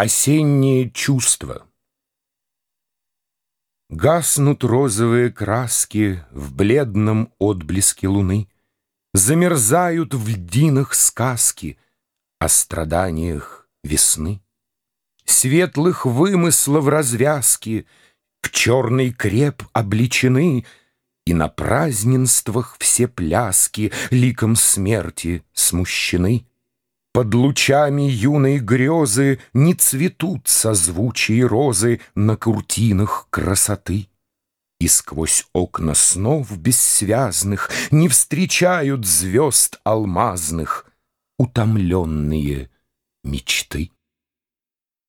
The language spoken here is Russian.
Осеннее чувство Гаснут розовые краски В бледном отблеске луны, Замерзают в льдинах сказки О страданиях весны. Светлых вымыслов развязки В черный креп обличены, И на праздненствах все пляски Ликом смерти смущены. Под лучами юной грезы Не цветут созвучие розы На куртинах красоты. И сквозь окна снов бессвязных Не встречают звезд алмазных Утомленные мечты.